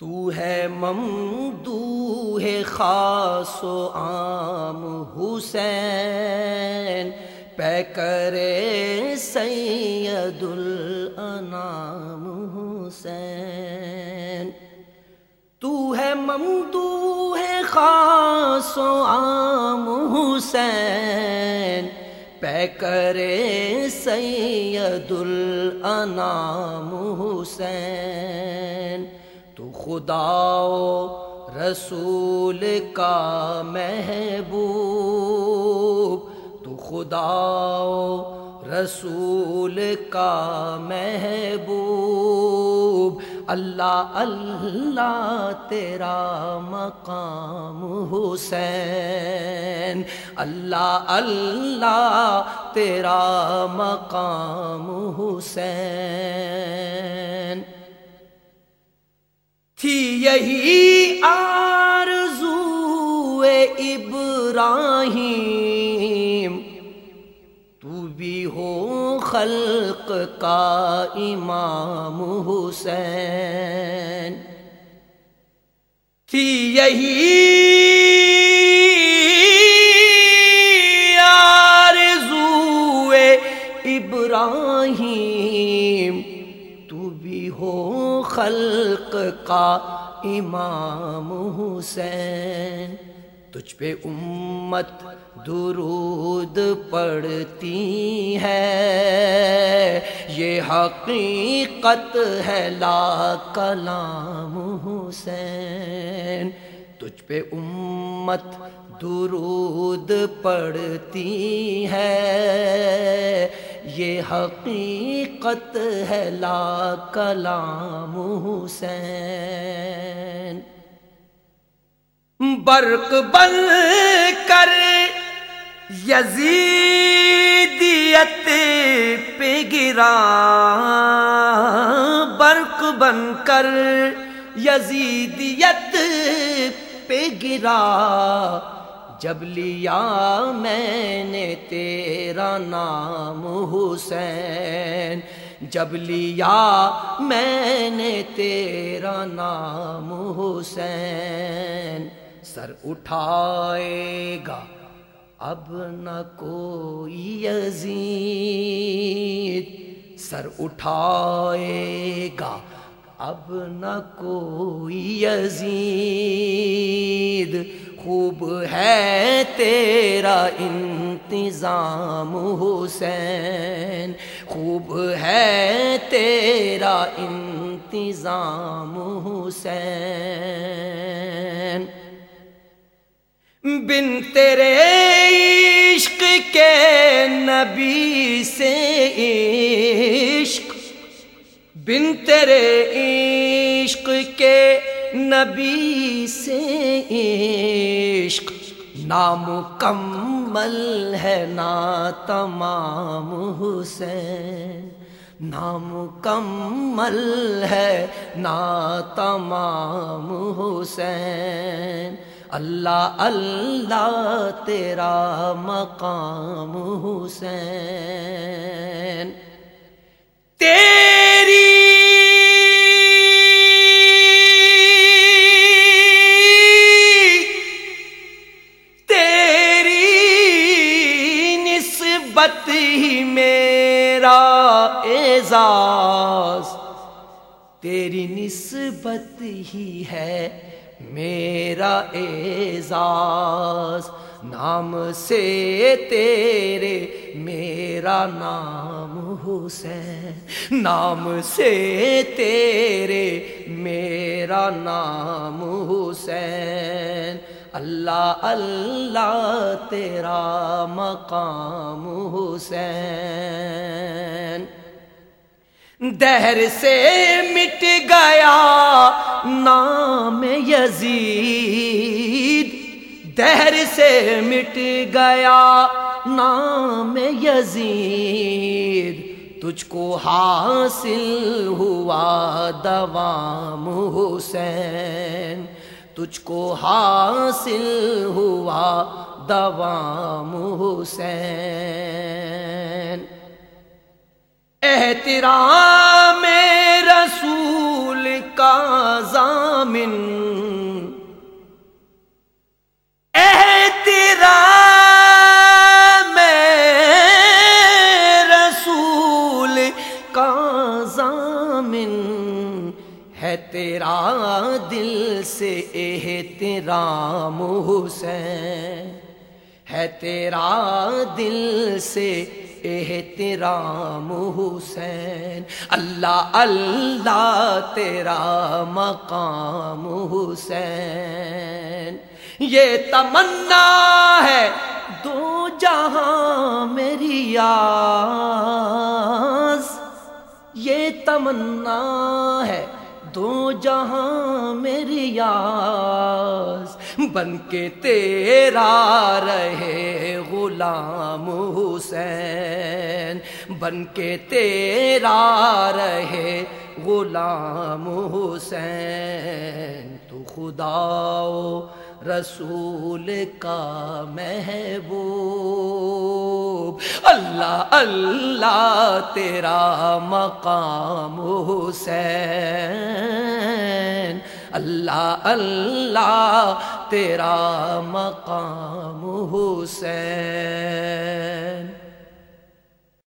تو ہے ممدو ہے خاص و عام حسین پہ کرے سید الانام حسین تو ہے ممدو ہے خاص و عام حسین پہ کرے سید الانام حسین خدا و رسول کا محبوب تو خدا و رسول کا محبوب اللہ اللہ تیرا مقام حسین اللہ اللہ تیرا مقام حسین یہی آرزو ابراہیم، تو بھی ہو خلق کا امام حسین۔ تھی یہی آرزو ابراہیم ہو خلق کا امام حسین تجھ پہ امت درود پڑتی ہے۔ یہ حقیقت ہے لا کلام حسین۔ تجھ پہ امت درود پڑتی ہے۔ یہ حقیقت ہے لا کلام حسین۔ برق بن کر یزیدیت پہ گرا۔ برق بن کر یزیدیت پہ گرا۔ جب لیا میں نے تیرا نام حسین، جب لیا میں نے تیرا نام حسین۔ سر اٹھائے گا، اب نہ کوئی یزید سر اٹھائے گا اب نہ کوئی یزید، خوب ہے تیرا انتظام حسین۔ خوب ہے تیرا انتظام حسین۔ بن تیرے عشق کے نبی سے بن تیرے عشق کے نبی سے عشق۔ نامکمل ہے نا تمام حسین نامکمل ہے نا تمام حسین۔ اللہ اللہ تیرا مقام حسین۔ تیری ہی میرا اعزاز۔ تیری نسبت ہی ہے میرا اعزاز۔ نام سے تیرے، میرا نام حسین۔ نام سے تیرے، میرا نام حسین۔ اللہ اللہ تیرا مقام حسین۔ دہر سے مٹ گیا نام یزید۔ دہر سے مٹ گیا نام یزید، تجھ کو حاصل ہوا دوام حسین۔ تجھ کو حاصل ہوا دوام حسین۔ احترام رسول کا ضامن ہے تیرا دل سے احترام حسین۔ ہے تیرا دل سے احترام حسین۔ اللہ اللہ تیرا مقام حسین۔ یہ تمنا ہے، دو جہاں میری یاز تمنا ہے دو جہاں میری یاس بن کے تیرا رہے غلام حسین بن کے تیرا رہے غلام حسین تو خدا رسول کا محبوب اللہ اللہ تیرا مقام حسین۔ اللہ اللہ تیرا مقام حسین۔